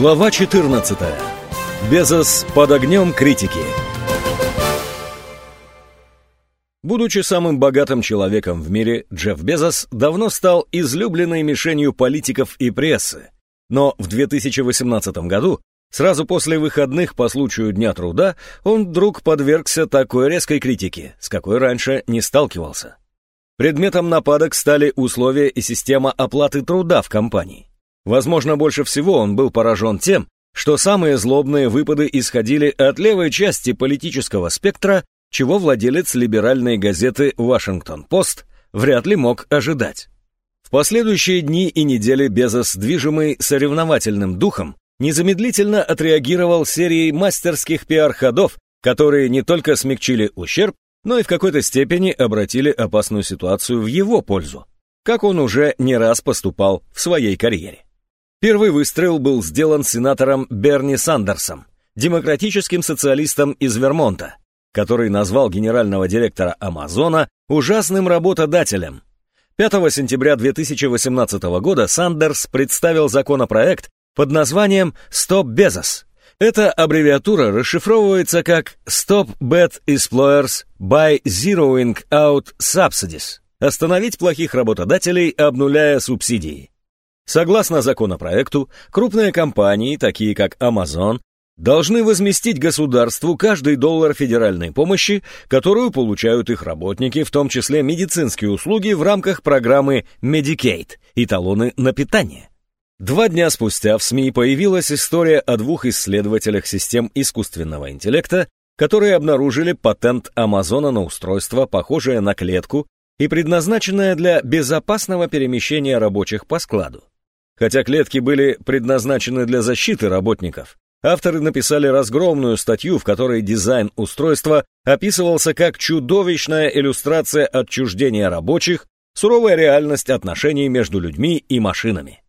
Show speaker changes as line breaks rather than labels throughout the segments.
Глава 14. Безос под огнем критики. Будучи самым богатым человеком в мире, Джефф Безос давно стал излюбленной мишенью политиков и прессы. Но в 2018 году, сразу после выходных по случаю Дня труда, он вдруг подвергся такой резкой критике, с какой раньше не сталкивался. Предметом нападок стали условия и система оплаты труда в компании. Возможно, больше всего он был поражен тем, что самые злобные выпады исходили от левой части политического спектра, чего владелец либеральной газеты «Вашингтон-Пост» вряд ли мог ожидать. В последующие дни и недели Безос, движимый соревновательным духом, незамедлительно отреагировал серией мастерских пиар-ходов, которые не только смягчили ущерб, но и в какой-то степени обратили опасную ситуацию в его пользу, как он уже не раз поступал в своей карьере. Первый выстрел был сделан сенатором Берни Сандерсом, демократическим социалистом из Вермонта, который назвал генерального директора Амазона ужасным работодателем. 5 сентября 2018 года Сандерс представил законопроект под названием «Stop Bezos». Эта аббревиатура расшифровывается как «Stop Bad Employers by Zeroing Out Subsidies» – «Остановить плохих работодателей, обнуляя субсидии». Согласно законопроекту, крупные компании, такие как Amazon, должны возместить государству каждый доллар федеральной помощи, которую получают их работники, в том числе медицинские услуги в рамках программы Medicaid и талоны на питание. Два дня спустя в СМИ появилась история о двух исследователях систем искусственного интеллекта, которые обнаружили патент Амазона на устройство, похожее на клетку и предназначенное для безопасного перемещения рабочих по складу. Хотя клетки были предназначены для защиты работников, авторы написали разгромную статью, в которой дизайн устройства описывался как чудовищная иллюстрация отчуждения рабочих, суровая реальность отношений между людьми и машинами.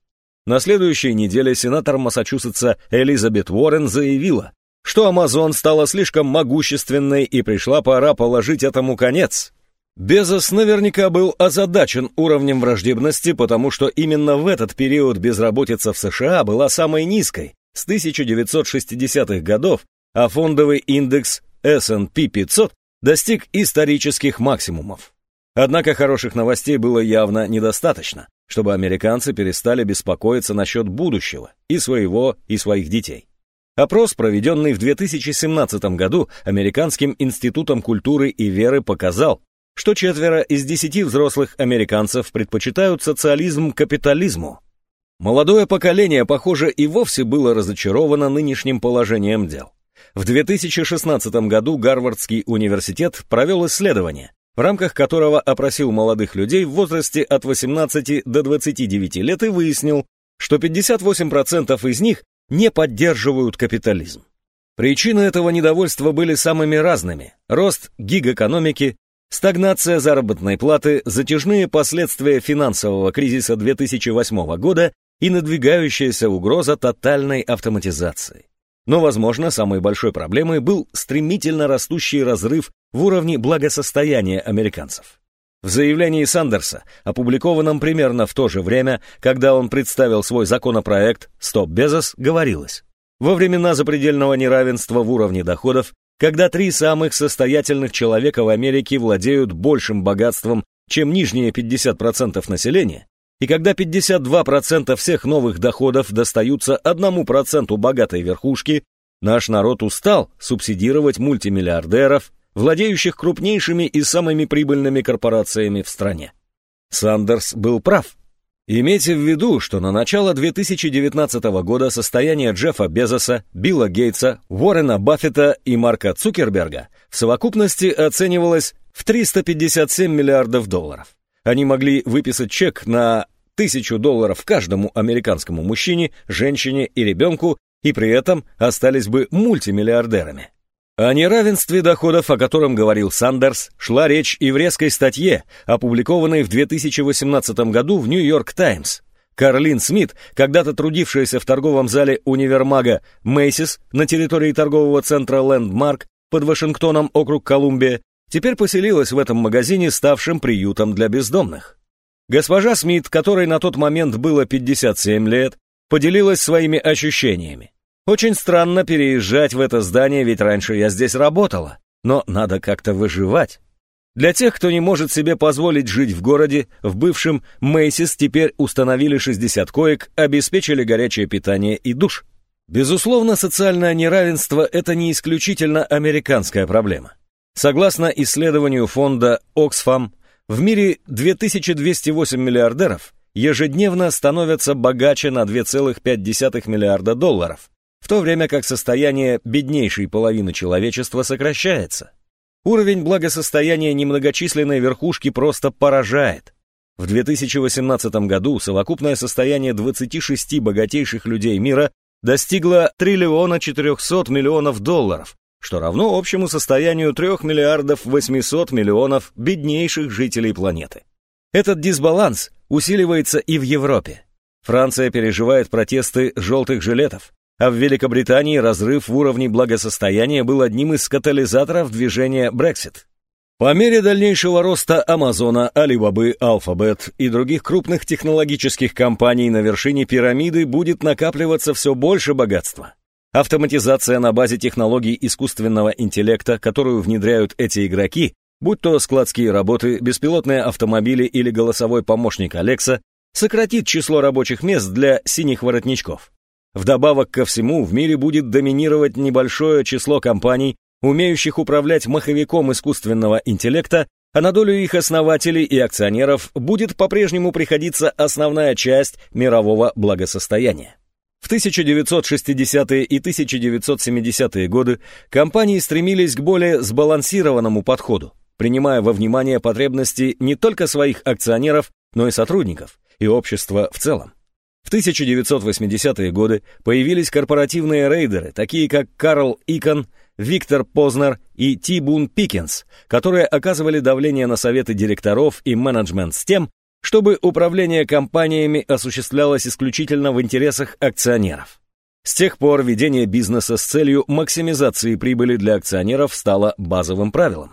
На следующей неделе сенатор Массачусетса Элизабет Уоррен заявила, что Amazon стала слишком могущественной и пришла пора положить этому конец. Безос наверняка был озадачен уровнем враждебности, потому что именно в этот период безработица в США была самой низкой с 1960-х годов, а фондовый индекс S&P 500 достиг исторических максимумов. Однако хороших новостей было явно недостаточно, чтобы американцы перестали беспокоиться насчет будущего и своего, и своих детей. Опрос, проведенный в 2017 году Американским институтом культуры и веры, показал, что четверо из десяти взрослых американцев предпочитают социализм капитализму. Молодое поколение, похоже, и вовсе было разочаровано нынешним положением дел. В 2016 году Гарвардский университет провел исследование, в рамках которого опросил молодых людей в возрасте от 18 до 29 лет и выяснил, что 58% из них не поддерживают капитализм. Причины этого недовольства были самыми разными. Рост гигэкономики, Стагнация заработной платы, затяжные последствия финансового кризиса 2008 года и надвигающаяся угроза тотальной автоматизации. Но, возможно, самой большой проблемой был стремительно растущий разрыв в уровне благосостояния американцев. В заявлении Сандерса, опубликованном примерно в то же время, когда он представил свой законопроект «Стоп Безос», говорилось, во времена запредельного неравенства в уровне доходов когда три самых состоятельных человека в Америке владеют большим богатством, чем нижние 50% населения, и когда 52% всех новых доходов достаются 1% богатой верхушки, наш народ устал субсидировать мультимиллиардеров, владеющих крупнейшими и самыми прибыльными корпорациями в стране. Сандерс был прав. Имейте в виду, что на начало 2019 года состояние Джеффа Безоса, Билла Гейтса, Уоррена Баффета и Марка Цукерберга в совокупности оценивалось в 357 миллиардов долларов. Они могли выписать чек на тысячу долларов каждому американскому мужчине, женщине и ребенку, и при этом остались бы мультимиллиардерами. О неравенстве доходов, о котором говорил Сандерс, шла речь и в резкой статье, опубликованной в 2018 году в «Нью-Йорк Таймс». Карлин Смит, когда-то трудившаяся в торговом зале универмага Мейсис на территории торгового центра Лэндмарк под Вашингтоном, округ Колумбия, теперь поселилась в этом магазине, ставшем приютом для бездомных. Госпожа Смит, которой на тот момент было 57 лет, поделилась своими ощущениями. «Очень странно переезжать в это здание, ведь раньше я здесь работала, но надо как-то выживать». Для тех, кто не может себе позволить жить в городе, в бывшем Мейсис теперь установили 60 коек, обеспечили горячее питание и душ. Безусловно, социальное неравенство – это не исключительно американская проблема. Согласно исследованию фонда Oxfam, в мире 2208 миллиардеров ежедневно становятся богаче на 2,5 миллиарда долларов, в то время как состояние беднейшей половины человечества сокращается. Уровень благосостояния немногочисленной верхушки просто поражает. В 2018 году совокупное состояние 26 богатейших людей мира достигло триллиона 400 миллионов долларов, что равно общему состоянию 3 миллиардов 800 миллионов беднейших жителей планеты. Этот дисбаланс усиливается и в Европе. Франция переживает протесты желтых жилетов, а в Великобритании разрыв в уровне благосостояния был одним из катализаторов движения Brexit. По мере дальнейшего роста Амазона, Алибабы, Alphabet и других крупных технологических компаний на вершине пирамиды будет накапливаться все больше богатства. Автоматизация на базе технологий искусственного интеллекта, которую внедряют эти игроки, будь то складские работы, беспилотные автомобили или голосовой помощник Алекса, сократит число рабочих мест для синих воротничков. Вдобавок ко всему, в мире будет доминировать небольшое число компаний, умеющих управлять маховиком искусственного интеллекта, а на долю их основателей и акционеров будет по-прежнему приходиться основная часть мирового благосостояния. В 1960-е и 1970-е годы компании стремились к более сбалансированному подходу, принимая во внимание потребности не только своих акционеров, но и сотрудников, и общества в целом. В 1980-е годы появились корпоративные рейдеры, такие как Карл Икон, Виктор Познер и Тибун Пикенс, которые оказывали давление на советы директоров и менеджмент с тем, чтобы управление компаниями осуществлялось исключительно в интересах акционеров. С тех пор ведение бизнеса с целью максимизации прибыли для акционеров стало базовым правилом.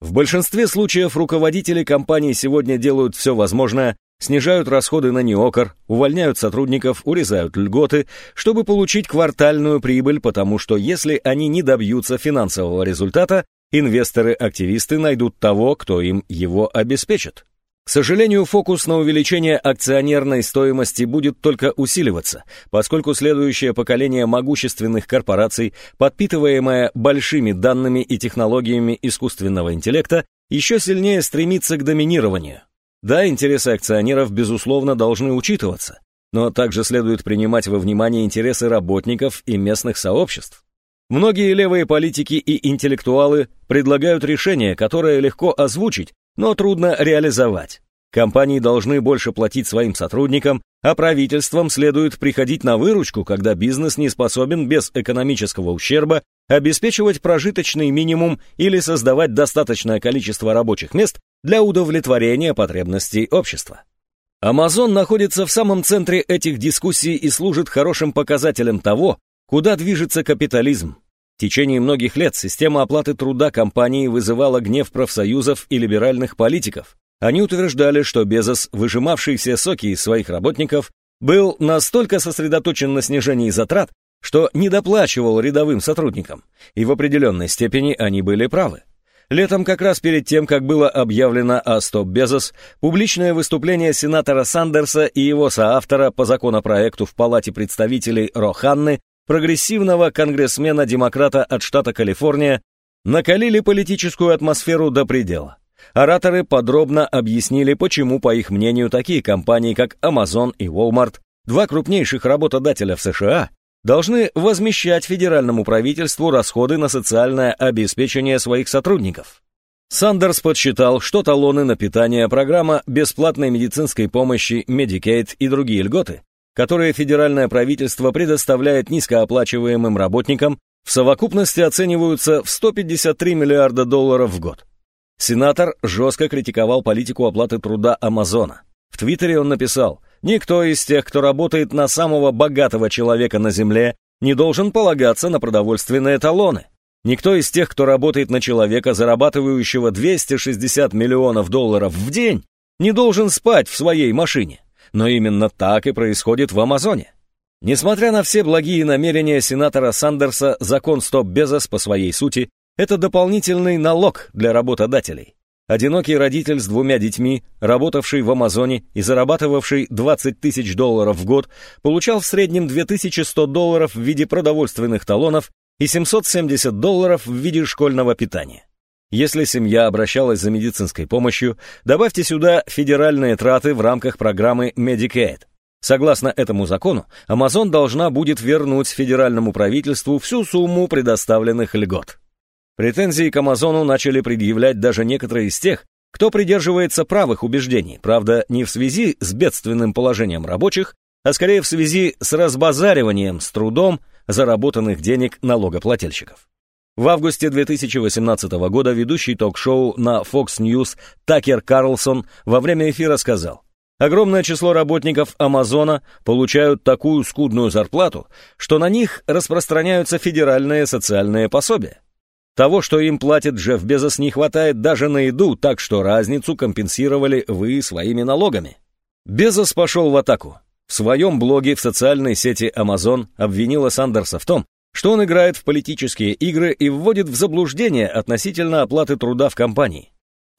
В большинстве случаев руководители компаний сегодня делают все возможное, снижают расходы на неокр, увольняют сотрудников, урезают льготы, чтобы получить квартальную прибыль, потому что если они не добьются финансового результата, инвесторы-активисты найдут того, кто им его обеспечит. К сожалению, фокус на увеличение акционерной стоимости будет только усиливаться, поскольку следующее поколение могущественных корпораций, подпитываемое большими данными и технологиями искусственного интеллекта, еще сильнее стремится к доминированию. Да, интересы акционеров, безусловно, должны учитываться, но также следует принимать во внимание интересы работников и местных сообществ. Многие левые политики и интеллектуалы предлагают решение, которое легко озвучить, но трудно реализовать. Компании должны больше платить своим сотрудникам, а правительствам следует приходить на выручку, когда бизнес не способен без экономического ущерба обеспечивать прожиточный минимум или создавать достаточное количество рабочих мест для удовлетворения потребностей общества. Amazon находится в самом центре этих дискуссий и служит хорошим показателем того, куда движется капитализм. В течение многих лет система оплаты труда компании вызывала гнев профсоюзов и либеральных политиков. Они утверждали, что Безос, выжимавший все соки из своих работников, был настолько сосредоточен на снижении затрат, что недоплачивал рядовым сотрудникам, и в определенной степени они были правы. Летом, как раз перед тем, как было объявлено о Стоп Безос, публичное выступление сенатора Сандерса и его соавтора по законопроекту в Палате представителей Роханны, прогрессивного конгрессмена-демократа от штата Калифорния, накалили политическую атмосферу до предела. Ораторы подробно объяснили, почему, по их мнению, такие компании, как Amazon и Walmart, два крупнейших работодателя в США, должны возмещать федеральному правительству расходы на социальное обеспечение своих сотрудников. Сандерс подсчитал, что талоны на питание, программа бесплатной медицинской помощи Medicaid и другие льготы, которые федеральное правительство предоставляет низкооплачиваемым работникам, в совокупности оцениваются в 153 миллиарда долларов в год. Сенатор жестко критиковал политику оплаты труда Амазона. В Твиттере он написал, «Никто из тех, кто работает на самого богатого человека на Земле, не должен полагаться на продовольственные талоны. Никто из тех, кто работает на человека, зарабатывающего 260 миллионов долларов в день, не должен спать в своей машине. Но именно так и происходит в Амазоне. Несмотря на все благие намерения сенатора Сандерса, закон Стоп Безос по своей сути – это дополнительный налог для работодателей. Одинокий родитель с двумя детьми, работавший в Амазоне и зарабатывавший 20 тысяч долларов в год, получал в среднем 2100 долларов в виде продовольственных талонов и 770 долларов в виде школьного питания. Если семья обращалась за медицинской помощью, добавьте сюда федеральные траты в рамках программы Medicaid. Согласно этому закону, Amazon должна будет вернуть федеральному правительству всю сумму предоставленных льгот. Претензии к Амазону начали предъявлять даже некоторые из тех, кто придерживается правых убеждений, правда, не в связи с бедственным положением рабочих, а скорее в связи с разбазариванием с трудом заработанных денег налогоплательщиков. В августе 2018 года ведущий ток-шоу на Fox News Такер Карлсон во время эфира сказал, Огромное число работников Амазона получают такую скудную зарплату, что на них распространяются федеральные социальные пособия. Того, что им платит Джефф Безос, не хватает даже на еду, так что разницу компенсировали вы своими налогами. Безос пошел в атаку. В своем блоге в социальной сети Amazon обвинила Сандерса в том, что он играет в политические игры и вводит в заблуждение относительно оплаты труда в компании.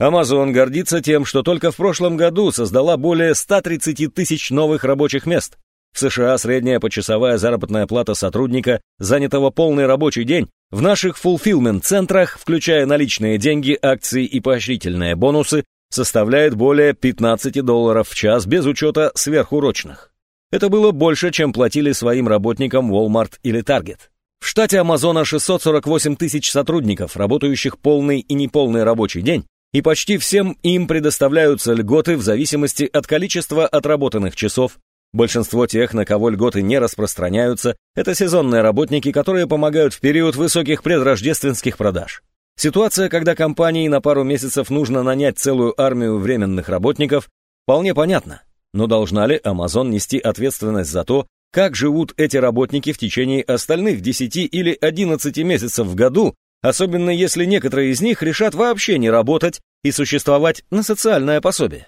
Amazon гордится тем, что только в прошлом году создала более 130 тысяч новых рабочих мест. В США средняя почасовая заработная плата сотрудника, занятого полный рабочий день, в наших фулфилмент-центрах, включая наличные деньги, акции и поощрительные бонусы, составляет более 15 долларов в час без учета сверхурочных. Это было больше, чем платили своим работникам Walmart или Target. В штате Амазона 648 тысяч сотрудников, работающих полный и неполный рабочий день, и почти всем им предоставляются льготы в зависимости от количества отработанных часов, Большинство тех, на кого льготы не распространяются, это сезонные работники, которые помогают в период высоких предрождественских продаж. Ситуация, когда компании на пару месяцев нужно нанять целую армию временных работников, вполне понятна. Но должна ли Amazon нести ответственность за то, как живут эти работники в течение остальных 10 или 11 месяцев в году, особенно если некоторые из них решат вообще не работать и существовать на социальное пособие?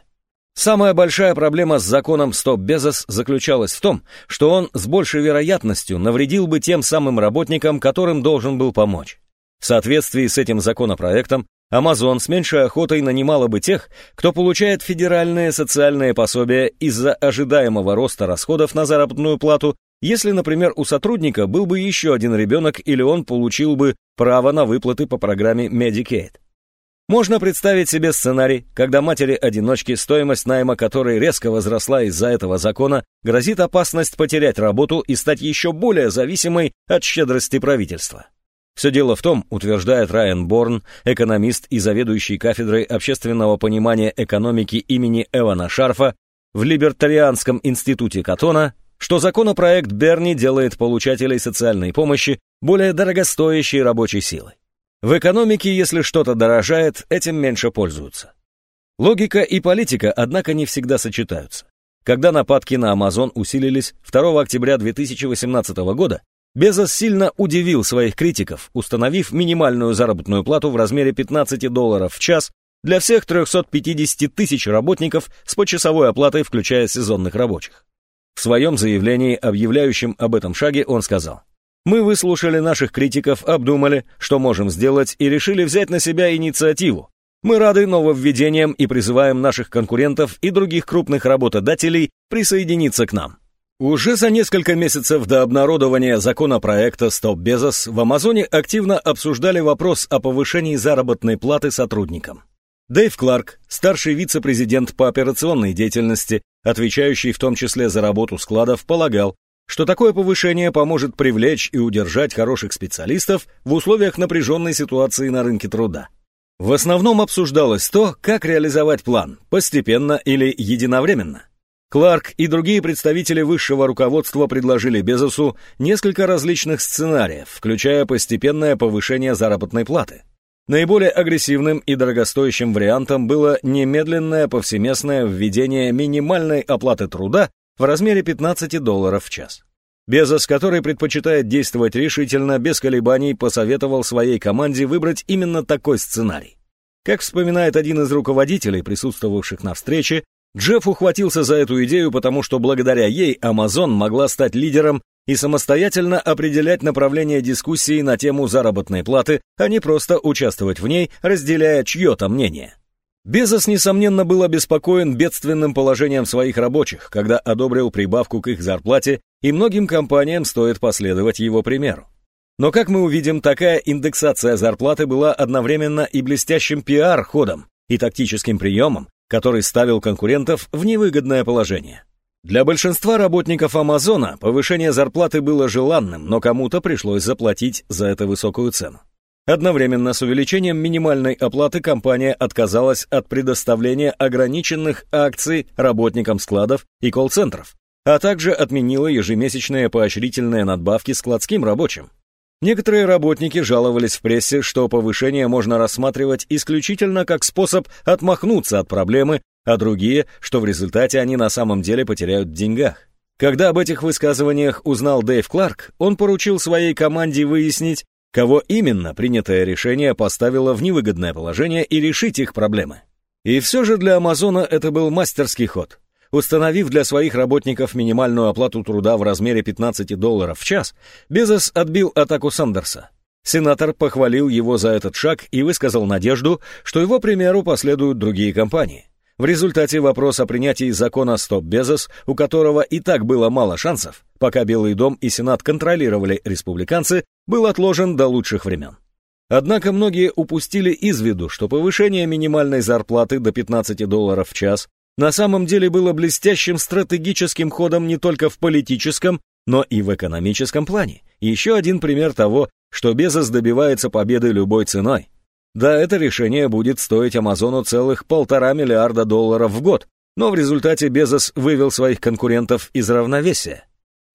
Самая большая проблема с законом Стоп Безос заключалась в том, что он с большей вероятностью навредил бы тем самым работникам, которым должен был помочь. В соответствии с этим законопроектом, Amazon с меньшей охотой нанимала бы тех, кто получает федеральные социальные пособия из-за ожидаемого роста расходов на заработную плату, если, например, у сотрудника был бы еще один ребенок или он получил бы право на выплаты по программе Medicaid. Можно представить себе сценарий, когда матери-одиночки, стоимость найма которой резко возросла из-за этого закона, грозит опасность потерять работу и стать еще более зависимой от щедрости правительства. Все дело в том, утверждает Райан Борн, экономист и заведующий кафедрой общественного понимания экономики имени Эвана Шарфа в Либертарианском институте Катона, что законопроект Берни делает получателей социальной помощи более дорогостоящей рабочей силой. В экономике, если что-то дорожает, этим меньше пользуются. Логика и политика, однако, не всегда сочетаются. Когда нападки на Amazon усилились 2 октября 2018 года, Безос сильно удивил своих критиков, установив минимальную заработную плату в размере 15 долларов в час для всех 350 тысяч работников с почасовой оплатой, включая сезонных рабочих. В своем заявлении, объявляющем об этом шаге, он сказал, мы выслушали наших критиков, обдумали, что можем сделать, и решили взять на себя инициативу. Мы рады нововведениям и призываем наших конкурентов и других крупных работодателей присоединиться к нам. Уже за несколько месяцев до обнародования законопроекта «Стоп Безос» в Амазоне активно обсуждали вопрос о повышении заработной платы сотрудникам. Дэйв Кларк, старший вице-президент по операционной деятельности, отвечающий в том числе за работу складов, полагал, что такое повышение поможет привлечь и удержать хороших специалистов в условиях напряженной ситуации на рынке труда. В основном обсуждалось то, как реализовать план, постепенно или единовременно. Кларк и другие представители высшего руководства предложили Безосу несколько различных сценариев, включая постепенное повышение заработной платы. Наиболее агрессивным и дорогостоящим вариантом было немедленное повсеместное введение минимальной оплаты труда в размере 15 долларов в час. Безос, который предпочитает действовать решительно, без колебаний, посоветовал своей команде выбрать именно такой сценарий. Как вспоминает один из руководителей, присутствовавших на встрече, Джефф ухватился за эту идею, потому что благодаря ей Amazon могла стать лидером и самостоятельно определять направление дискуссии на тему заработной платы, а не просто участвовать в ней, разделяя чье-то мнение. Безос, несомненно, был обеспокоен бедственным положением своих рабочих, когда одобрил прибавку к их зарплате, и многим компаниям стоит последовать его примеру. Но, как мы увидим, такая индексация зарплаты была одновременно и блестящим пиар-ходом, и тактическим приемом, который ставил конкурентов в невыгодное положение. Для большинства работников Амазона повышение зарплаты было желанным, но кому-то пришлось заплатить за это высокую цену. Одновременно с увеличением минимальной оплаты компания отказалась от предоставления ограниченных акций работникам складов и колл-центров, а также отменила ежемесячные поощрительные надбавки складским рабочим. Некоторые работники жаловались в прессе, что повышение можно рассматривать исключительно как способ отмахнуться от проблемы а другие, что в результате они на самом деле потеряют в деньгах. Когда об этих высказываниях узнал Дэйв Кларк, он поручил своей команде выяснить, кого именно принятое решение поставило в невыгодное положение и решить их проблемы. И все же для Амазона это был мастерский ход. Установив для своих работников минимальную оплату труда в размере 15 долларов в час, Безос отбил атаку Сандерса. Сенатор похвалил его за этот шаг и высказал надежду, что его примеру последуют другие компании. В результате вопрос о принятии закона «Стоп Безос», у которого и так было мало шансов, пока Белый дом и Сенат контролировали республиканцы, был отложен до лучших времен. Однако многие упустили из виду, что повышение минимальной зарплаты до 15 долларов в час на самом деле было блестящим стратегическим ходом не только в политическом, но и в экономическом плане. Еще один пример того, что Безос добивается победы любой ценой. Да, это решение будет стоить Амазону целых полтора миллиарда долларов в год, но в результате Безос вывел своих конкурентов из равновесия.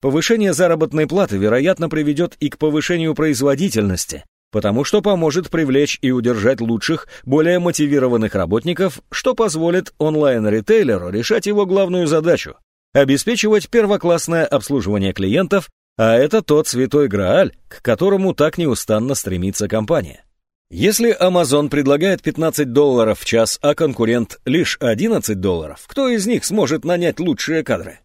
Повышение заработной платы, вероятно, приведет и к повышению производительности, потому что поможет привлечь и удержать лучших, более мотивированных работников, что позволит онлайн-ритейлеру решать его главную задачу – обеспечивать первоклассное обслуживание клиентов, а это тот святой Грааль, к которому так неустанно стремится компания. Если Amazon предлагает 15 долларов в час, а конкурент лишь 11 долларов, кто из них сможет нанять лучшие кадры?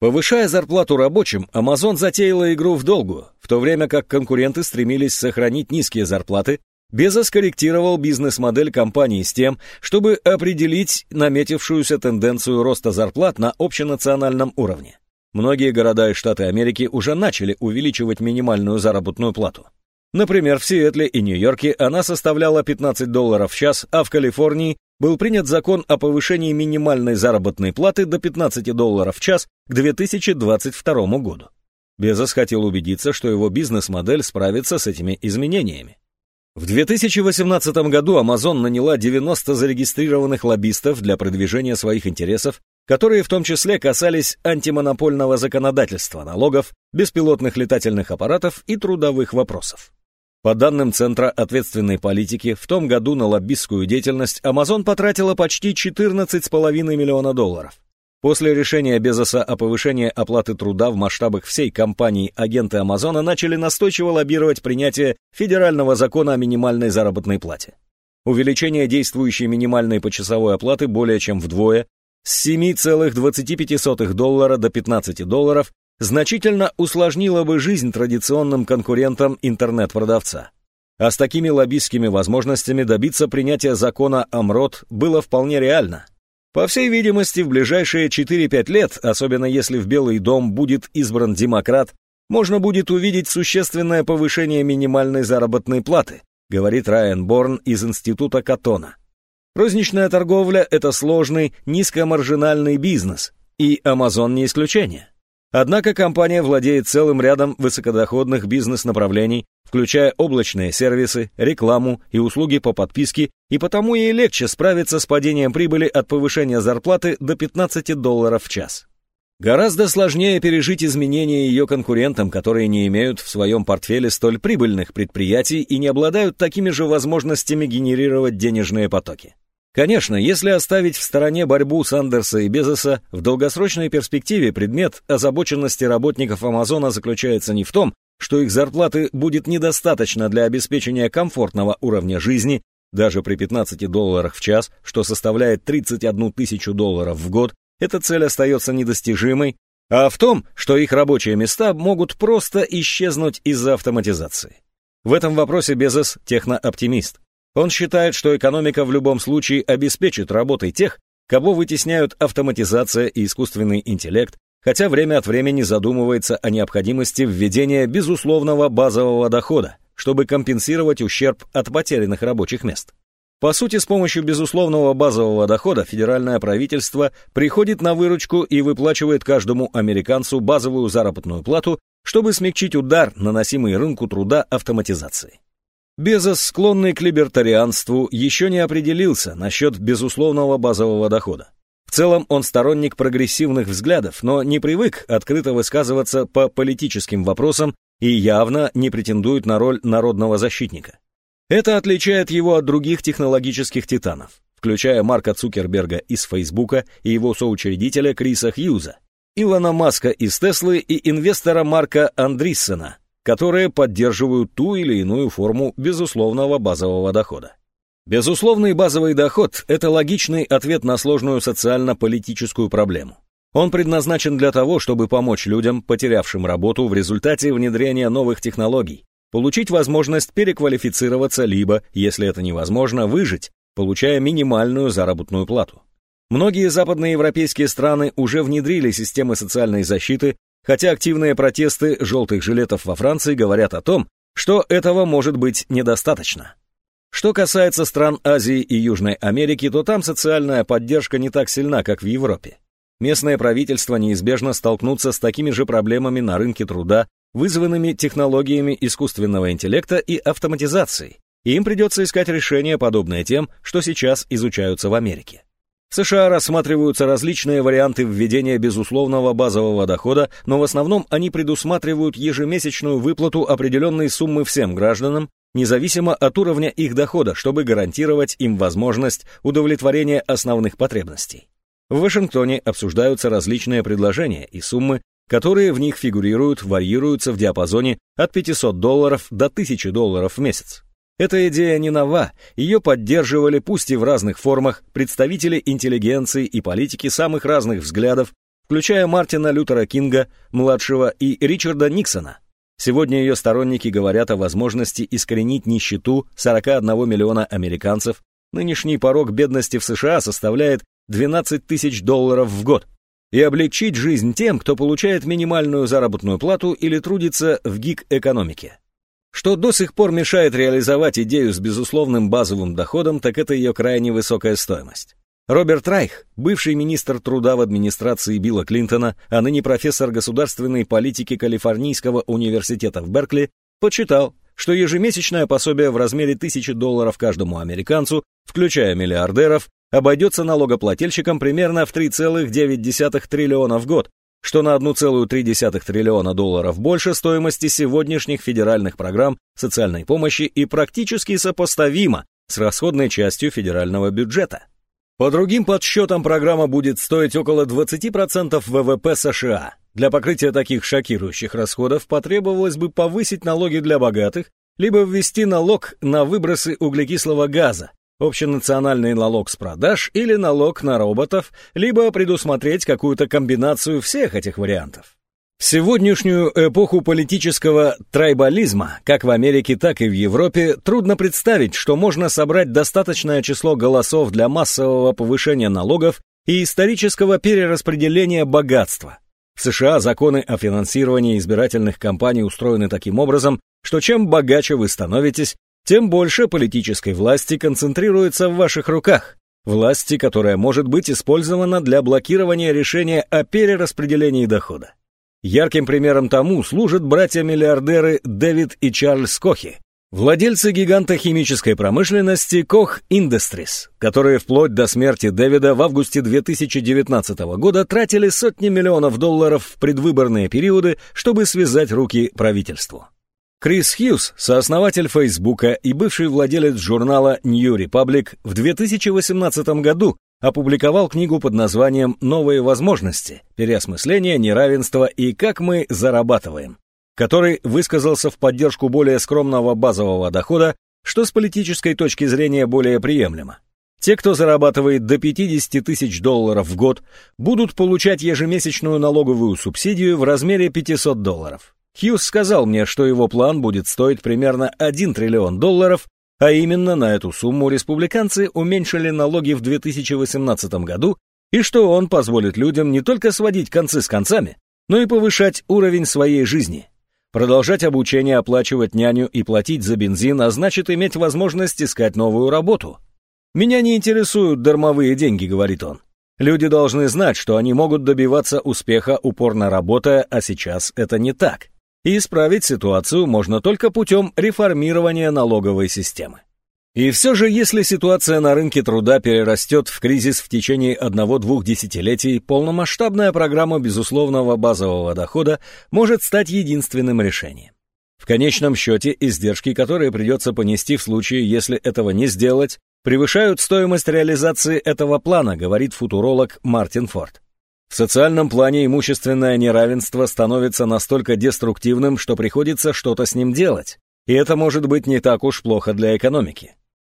Повышая зарплату рабочим, Amazon затеяла игру в долгую, в то время как конкуренты стремились сохранить низкие зарплаты, Безос корректировал бизнес-модель компании с тем, чтобы определить наметившуюся тенденцию роста зарплат на общенациональном уровне. Многие города и штаты Америки уже начали увеличивать минимальную заработную плату. Например, в Сиэтле и Нью-Йорке она составляла 15 долларов в час, а в Калифорнии был принят закон о повышении минимальной заработной платы до 15 долларов в час к 2022 году. Безос хотел убедиться, что его бизнес-модель справится с этими изменениями. В 2018 году Amazon наняла 90 зарегистрированных лоббистов для продвижения своих интересов, которые в том числе касались антимонопольного законодательства, налогов, беспилотных летательных аппаратов и трудовых вопросов. По данным Центра ответственной политики, в том году на лоббистскую деятельность Amazon потратила почти 14,5 миллиона долларов. После решения Безоса о повышении оплаты труда в масштабах всей компании агенты Амазона начали настойчиво лоббировать принятие федерального закона о минимальной заработной плате. Увеличение действующей минимальной почасовой оплаты более чем вдвое, с 7,25 доллара до 15 долларов, значительно усложнило бы жизнь традиционным конкурентам интернет-продавца. А с такими лоббистскими возможностями добиться принятия закона ОМРОД было вполне реально. По всей видимости, в ближайшие 4-5 лет, особенно если в Белый дом будет избран демократ, можно будет увидеть существенное повышение минимальной заработной платы, говорит Райан Борн из Института Катона. Розничная торговля – это сложный, низкомаржинальный бизнес, и Amazon не исключение. Однако компания владеет целым рядом высокодоходных бизнес-направлений, включая облачные сервисы, рекламу и услуги по подписке, и потому ей легче справиться с падением прибыли от повышения зарплаты до 15 долларов в час. Гораздо сложнее пережить изменения ее конкурентам, которые не имеют в своем портфеле столь прибыльных предприятий и не обладают такими же возможностями генерировать денежные потоки. Конечно, если оставить в стороне борьбу Сандерса и Безоса, в долгосрочной перспективе предмет озабоченности работников Амазона заключается не в том, что их зарплаты будет недостаточно для обеспечения комфортного уровня жизни, Даже при 15 долларах в час, что составляет 31 тысячу долларов в год, эта цель остается недостижимой, а в том, что их рабочие места могут просто исчезнуть из-за автоматизации. В этом вопросе Безос технооптимист. Он считает, что экономика в любом случае обеспечит работой тех, кого вытесняют автоматизация и искусственный интеллект, хотя время от времени задумывается о необходимости введения безусловного базового дохода, чтобы компенсировать ущерб от потерянных рабочих мест. По сути, с помощью безусловного базового дохода федеральное правительство приходит на выручку и выплачивает каждому американцу базовую заработную плату, чтобы смягчить удар, наносимый рынку труда автоматизации. Безос, склонный к либертарианству, еще не определился насчет безусловного базового дохода. В целом он сторонник прогрессивных взглядов, но не привык открыто высказываться по политическим вопросам и явно не претендует на роль народного защитника. Это отличает его от других технологических титанов, включая Марка Цукерберга из Фейсбука и его соучредителя Криса Хьюза, Илона Маска из Теслы и инвестора Марка Андриссена, которые поддерживают ту или иную форму безусловного базового дохода. Безусловный базовый доход – это логичный ответ на сложную социально-политическую проблему. Он предназначен для того, чтобы помочь людям, потерявшим работу в результате внедрения новых технологий, получить возможность переквалифицироваться, либо, если это невозможно, выжить, получая минимальную заработную плату. Многие западноевропейские страны уже внедрили системы социальной защиты, хотя активные протесты желтых жилетов во Франции говорят о том, что этого может быть недостаточно. Что касается стран Азии и Южной Америки, то там социальная поддержка не так сильна, как в Европе. Местное правительство неизбежно столкнутся с такими же проблемами на рынке труда, вызванными технологиями искусственного интеллекта и автоматизацией, и им придется искать решения, подобные тем, что сейчас изучаются в Америке. В США рассматриваются различные варианты введения безусловного базового дохода, но в основном они предусматривают ежемесячную выплату определенной суммы всем гражданам, независимо от уровня их дохода, чтобы гарантировать им возможность удовлетворения основных потребностей. В Вашингтоне обсуждаются различные предложения, и суммы, которые в них фигурируют, варьируются в диапазоне от 500 долларов до 1000 долларов в месяц. Эта идея не нова, ее поддерживали, пусть и в разных формах, представители интеллигенции и политики самых разных взглядов, включая Мартина Лютера Кинга, младшего, и Ричарда Никсона. Сегодня ее сторонники говорят о возможности искоренить нищету 41 миллиона американцев. Нынешний порог бедности в США составляет 12 тысяч долларов в год. И облегчить жизнь тем, кто получает минимальную заработную плату или трудится в гиг-экономике. Что до сих пор мешает реализовать идею с безусловным базовым доходом, так это ее крайне высокая стоимость. Роберт Райх, бывший министр труда в администрации Билла Клинтона, а ныне профессор государственной политики Калифорнийского университета в Беркли, подсчитал, что ежемесячное пособие в размере тысячи долларов каждому американцу, включая миллиардеров, обойдется налогоплательщикам примерно в 3,9 триллиона в год, что на 1,3 триллиона долларов больше стоимости сегодняшних федеральных программ социальной помощи и практически сопоставимо с расходной частью федерального бюджета. По другим подсчетам программа будет стоить около 20% ВВП США. Для покрытия таких шокирующих расходов потребовалось бы повысить налоги для богатых, либо ввести налог на выбросы углекислого газа, общенациональный налог с продаж или налог на роботов, либо предусмотреть какую-то комбинацию всех этих вариантов. В сегодняшнюю эпоху политического трайбализма, как в Америке, так и в Европе, трудно представить, что можно собрать достаточное число голосов для массового повышения налогов и исторического перераспределения богатства. В США законы о финансировании избирательных кампаний устроены таким образом, что чем богаче вы становитесь, тем больше политической власти концентрируется в ваших руках. Власти, которая может быть использована для блокирования решения о перераспределении дохода. Ярким примером тому служат братья-миллиардеры Дэвид и Чарльз Кохи, владельцы гиганта химической промышленности Koch Industries, которые вплоть до смерти Дэвида в августе 2019 года тратили сотни миллионов долларов в предвыборные периоды, чтобы связать руки правительству. Крис Хьюз, сооснователь Фейсбука и бывший владелец журнала New Republic, в 2018 году опубликовал книгу под названием «Новые возможности. Переосмысление неравенства и как мы зарабатываем», который высказался в поддержку более скромного базового дохода, что с политической точки зрения более приемлемо. Те, кто зарабатывает до 50 тысяч долларов в год, будут получать ежемесячную налоговую субсидию в размере 500 долларов. Хьюз сказал мне, что его план будет стоить примерно 1 триллион долларов, а именно на эту сумму республиканцы уменьшили налоги в 2018 году и что он позволит людям не только сводить концы с концами, но и повышать уровень своей жизни. Продолжать обучение, оплачивать няню и платить за бензин, а значит иметь возможность искать новую работу. «Меня не интересуют дармовые деньги», — говорит он. Люди должны знать, что они могут добиваться успеха, упорно работая, а сейчас это не так. И исправить ситуацию можно только путем реформирования налоговой системы. И все же, если ситуация на рынке труда перерастет в кризис в течение одного-двух десятилетий, полномасштабная программа безусловного базового дохода может стать единственным решением. В конечном счете, издержки, которые придется понести в случае, если этого не сделать, превышают стоимость реализации этого плана, говорит футуролог Мартин Форд. В социальном плане имущественное неравенство становится настолько деструктивным, что приходится что-то с ним делать, и это может быть не так уж плохо для экономики.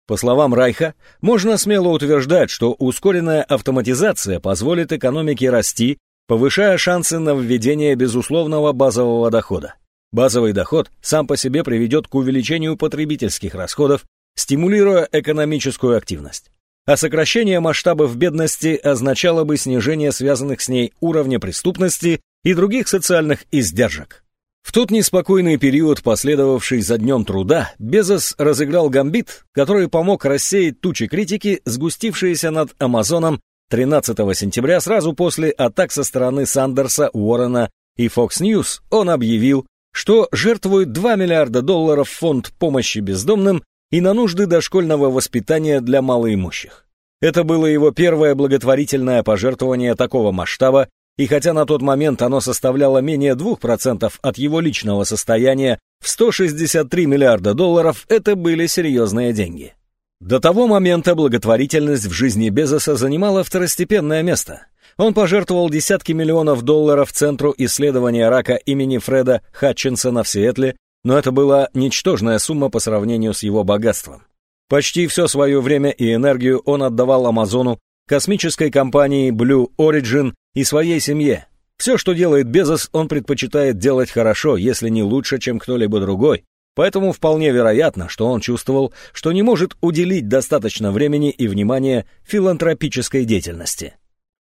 По словам Райха, можно смело утверждать, что ускоренная автоматизация позволит экономике расти, повышая шансы на введение безусловного базового дохода. Базовый доход сам по себе приведет к увеличению потребительских расходов стимулируя экономическую активность. А сокращение масштабов бедности означало бы снижение связанных с ней уровня преступности и других социальных издержек. В тот неспокойный период, последовавший за днем труда, Безос разыграл гамбит, который помог рассеять тучи критики, сгустившиеся над Амазоном 13 сентября сразу после атак со стороны Сандерса, Уоррена и Fox News. Он объявил, что жертвует 2 миллиарда долларов в фонд помощи бездомным и на нужды дошкольного воспитания для малоимущих. Это было его первое благотворительное пожертвование такого масштаба, и хотя на тот момент оно составляло менее 2% от его личного состояния в 163 миллиарда долларов, это были серьезные деньги. До того момента благотворительность в жизни Безоса занимала второстепенное место. Он пожертвовал десятки миллионов долларов Центру исследования рака имени Фреда Хатчинсона в Сиэтле но это была ничтожная сумма по сравнению с его богатством. Почти все свое время и энергию он отдавал Амазону, космической компании Blue Origin и своей семье. Все, что делает Безос, он предпочитает делать хорошо, если не лучше, чем кто-либо другой. Поэтому вполне вероятно, что он чувствовал, что не может уделить достаточно времени и внимания филантропической деятельности.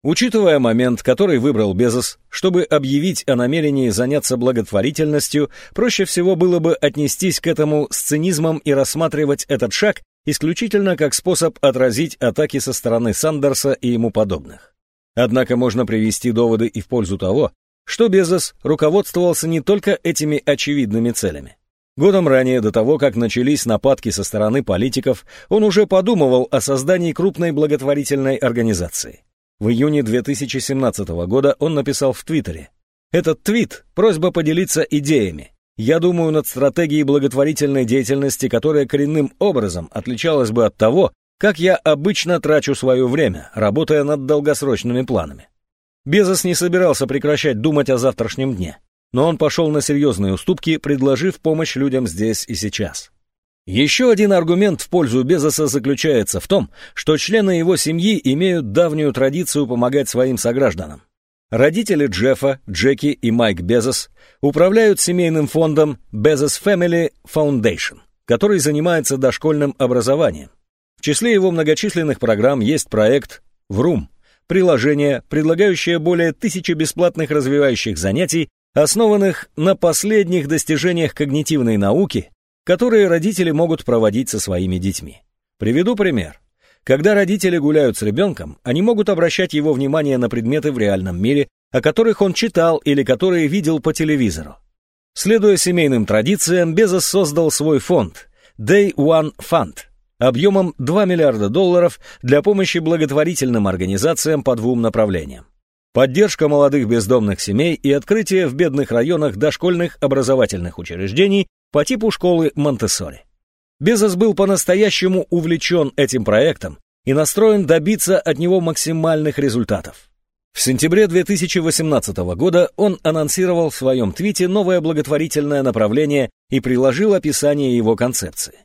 Учитывая момент, который выбрал Безос, чтобы объявить о намерении заняться благотворительностью, проще всего было бы отнестись к этому с цинизмом и рассматривать этот шаг исключительно как способ отразить атаки со стороны Сандерса и ему подобных. Однако можно привести доводы и в пользу того, что Безос руководствовался не только этими очевидными целями. Годом ранее, до того, как начались нападки со стороны политиков, он уже подумывал о создании крупной благотворительной организации. В июне 2017 года он написал в Твиттере. Этот твит – просьба поделиться идеями. Я думаю над стратегией благотворительной деятельности, которая коренным образом отличалась бы от того, как я обычно трачу свое время, работая над долгосрочными планами. Безос не собирался прекращать думать о завтрашнем дне, но он пошел на серьезные уступки, предложив помощь людям здесь и сейчас. Еще один аргумент в пользу Безоса заключается в том, что члены его семьи имеют давнюю традицию помогать своим согражданам. Родители Джеффа, Джеки и Майк Безос управляют семейным фондом Bezos Family Foundation, который занимается дошкольным образованием. В числе его многочисленных программ есть проект «Врум», приложение, предлагающее более тысячи бесплатных развивающих занятий, основанных на последних достижениях когнитивной науки которые родители могут проводить со своими детьми. Приведу пример. Когда родители гуляют с ребенком, они могут обращать его внимание на предметы в реальном мире, о которых он читал или которые видел по телевизору. Следуя семейным традициям, Безос создал свой фонд Day One Fund объемом 2 миллиарда долларов для помощи благотворительным организациям по двум направлениям. Поддержка молодых бездомных семей и открытие в бедных районах дошкольных образовательных учреждений по типу школы Монтессори. Безос был по-настоящему увлечен этим проектом и настроен добиться от него максимальных результатов. В сентябре 2018 года он анонсировал в своем твите новое благотворительное направление и приложил описание его концепции.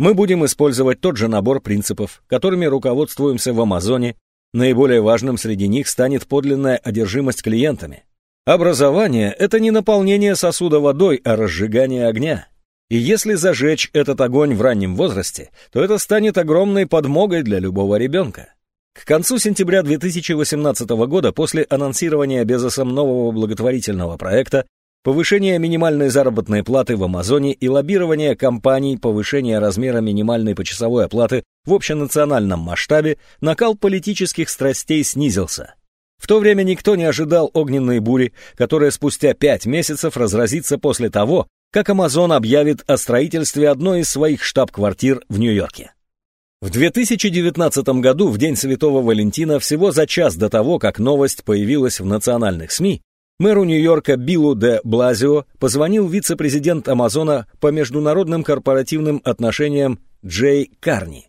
Мы будем использовать тот же набор принципов, которыми руководствуемся в Амазоне. Наиболее важным среди них станет подлинная одержимость клиентами. Образование – это не наполнение сосуда водой, а разжигание огня. И если зажечь этот огонь в раннем возрасте, то это станет огромной подмогой для любого ребенка. К концу сентября 2018 года, после анонсирования Безосом нового благотворительного проекта, повышения минимальной заработной платы в Амазоне и лоббирования компаний повышения размера минимальной почасовой оплаты в общенациональном масштабе, накал политических страстей снизился. В то время никто не ожидал огненной бури, которая спустя пять месяцев разразится после того, как Amazon объявит о строительстве одной из своих штаб-квартир в Нью-Йорке. В 2019 году, в День Святого Валентина, всего за час до того, как новость появилась в национальных СМИ, мэру Нью-Йорка Биллу де Блазио позвонил вице-президент Амазона по международным корпоративным отношениям Джей Карни.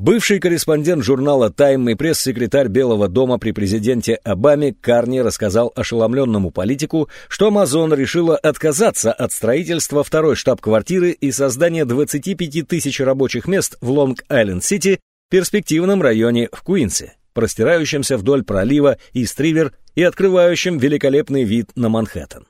Бывший корреспондент журнала «Тайм» и пресс-секретарь Белого дома при президенте Обаме Карни рассказал ошеломленному политику, что Amazon решила отказаться от строительства второй штаб-квартиры и создания 25 тысяч рабочих мест в Лонг-Айленд-Сити, перспективном районе в Куинсе, простирающемся вдоль пролива Ист-Ривер и открывающем великолепный вид на Манхэттен.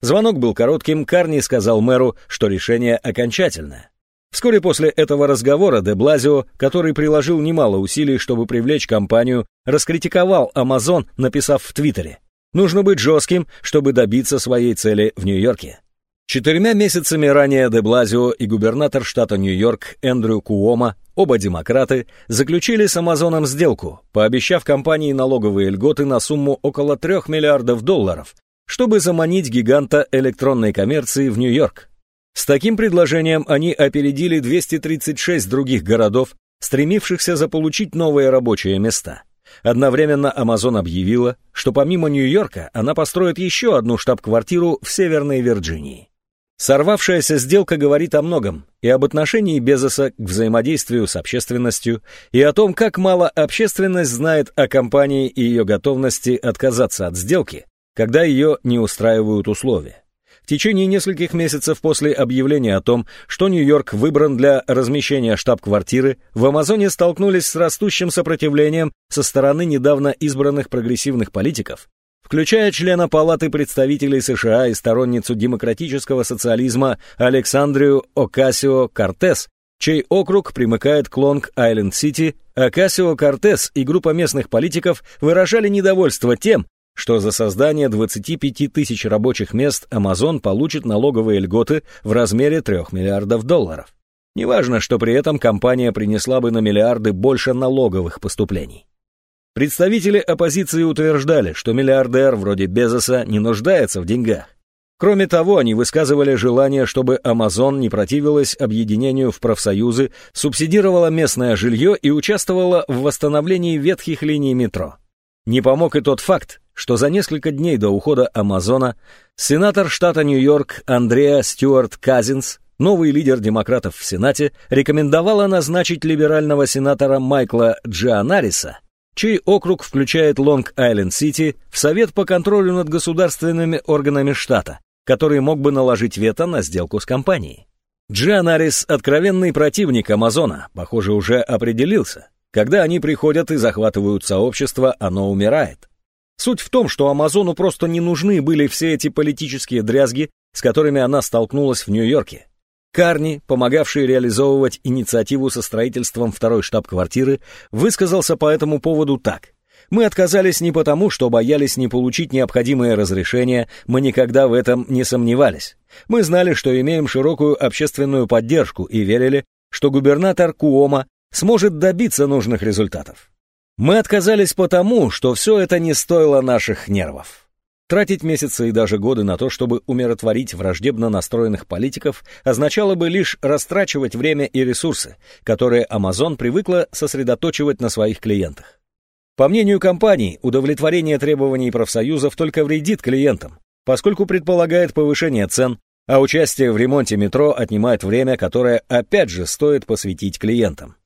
Звонок был коротким, Карни сказал мэру, что решение окончательное. Вскоре после этого разговора де Блазио, который приложил немало усилий, чтобы привлечь компанию, раскритиковал Amazon, написав в Твиттере «Нужно быть жестким, чтобы добиться своей цели в Нью-Йорке». Четырьмя месяцами ранее де Блазио и губернатор штата Нью-Йорк Эндрю Куома, оба демократы, заключили с Амазоном сделку, пообещав компании налоговые льготы на сумму около 3 миллиардов долларов, чтобы заманить гиганта электронной коммерции в Нью-Йорк. С таким предложением они опередили 236 других городов, стремившихся заполучить новые рабочие места. Одновременно Amazon объявила, что помимо Нью-Йорка она построит еще одну штаб-квартиру в Северной Вирджинии. Сорвавшаяся сделка говорит о многом, и об отношении Безоса к взаимодействию с общественностью, и о том, как мало общественность знает о компании и ее готовности отказаться от сделки, когда ее не устраивают условия. В течение нескольких месяцев после объявления о том, что Нью-Йорк выбран для размещения штаб-квартиры, в Амазоне столкнулись с растущим сопротивлением со стороны недавно избранных прогрессивных политиков, включая члена Палаты представителей США и сторонницу демократического социализма Александрию Окасио-Кортес, чей округ примыкает к Лонг-Айленд-Сити, Окасио-Кортес и группа местных политиков выражали недовольство тем, что за создание 25 тысяч рабочих мест Amazon получит налоговые льготы в размере 3 миллиардов долларов. Неважно, что при этом компания принесла бы на миллиарды больше налоговых поступлений. Представители оппозиции утверждали, что миллиардер вроде Безоса не нуждается в деньгах. Кроме того, они высказывали желание, чтобы Amazon не противилась объединению в профсоюзы, субсидировала местное жилье и участвовала в восстановлении ветхих линий метро. Не помог и тот факт, что за несколько дней до ухода Амазона сенатор штата Нью-Йорк Андреа Стюарт Казинс, новый лидер демократов в Сенате, рекомендовала назначить либерального сенатора Майкла Джианариса, чей округ включает Лонг-Айленд-Сити, в Совет по контролю над государственными органами штата, который мог бы наложить вето на сделку с компанией. Джианарис, откровенный противник Амазона, похоже, уже определился. Когда они приходят и захватывают сообщество, оно умирает. Суть в том, что Амазону просто не нужны были все эти политические дрязги, с которыми она столкнулась в Нью-Йорке. Карни, помогавший реализовывать инициативу со строительством второй штаб-квартиры, высказался по этому поводу так. «Мы отказались не потому, что боялись не получить необходимое разрешение, мы никогда в этом не сомневались. Мы знали, что имеем широкую общественную поддержку и верили, что губернатор Куома сможет добиться нужных результатов. Мы отказались потому, что все это не стоило наших нервов. Тратить месяцы и даже годы на то, чтобы умиротворить враждебно настроенных политиков, означало бы лишь растрачивать время и ресурсы, которые Amazon привыкла сосредоточивать на своих клиентах. По мнению компаний, удовлетворение требований профсоюзов только вредит клиентам, поскольку предполагает повышение цен, а участие в ремонте метро отнимает время, которое опять же стоит посвятить клиентам.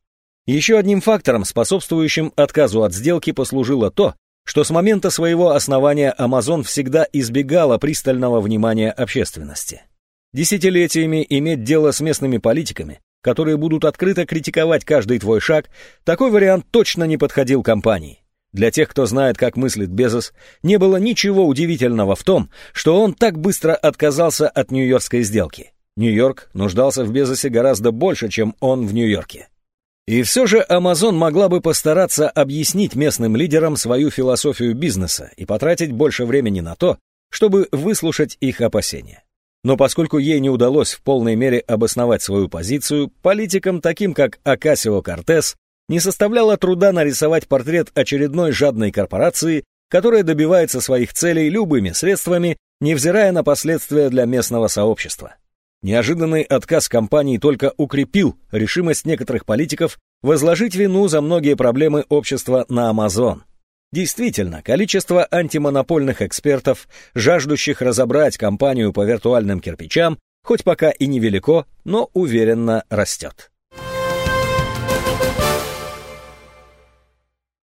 Еще одним фактором, способствующим отказу от сделки, послужило то, что с момента своего основания Amazon всегда избегала пристального внимания общественности. Десятилетиями иметь дело с местными политиками которые будут открыто критиковать каждый твой шаг, такой вариант точно не подходил компании. Для тех, кто знает, как мыслит Безос, не было ничего удивительного в том, что он так быстро отказался от нью-йоркской сделки. Нью-Йорк нуждался в Безосе гораздо больше, чем он в Нью-Йорке. И все же Amazon могла бы постараться объяснить местным лидерам свою философию бизнеса и потратить больше времени на то, чтобы выслушать их опасения. Но поскольку ей не удалось в полной мере обосновать свою позицию, политикам таким как Акасио Кортес не составляло труда нарисовать портрет очередной жадной корпорации, которая добивается своих целей любыми средствами, невзирая на последствия для местного сообщества. Неожиданный отказ компании только укрепил решимость некоторых политиков возложить вину за многие проблемы общества на Amazon. Действительно, количество антимонопольных экспертов, жаждущих разобрать компанию по виртуальным кирпичам, хоть пока и невелико, но уверенно растет.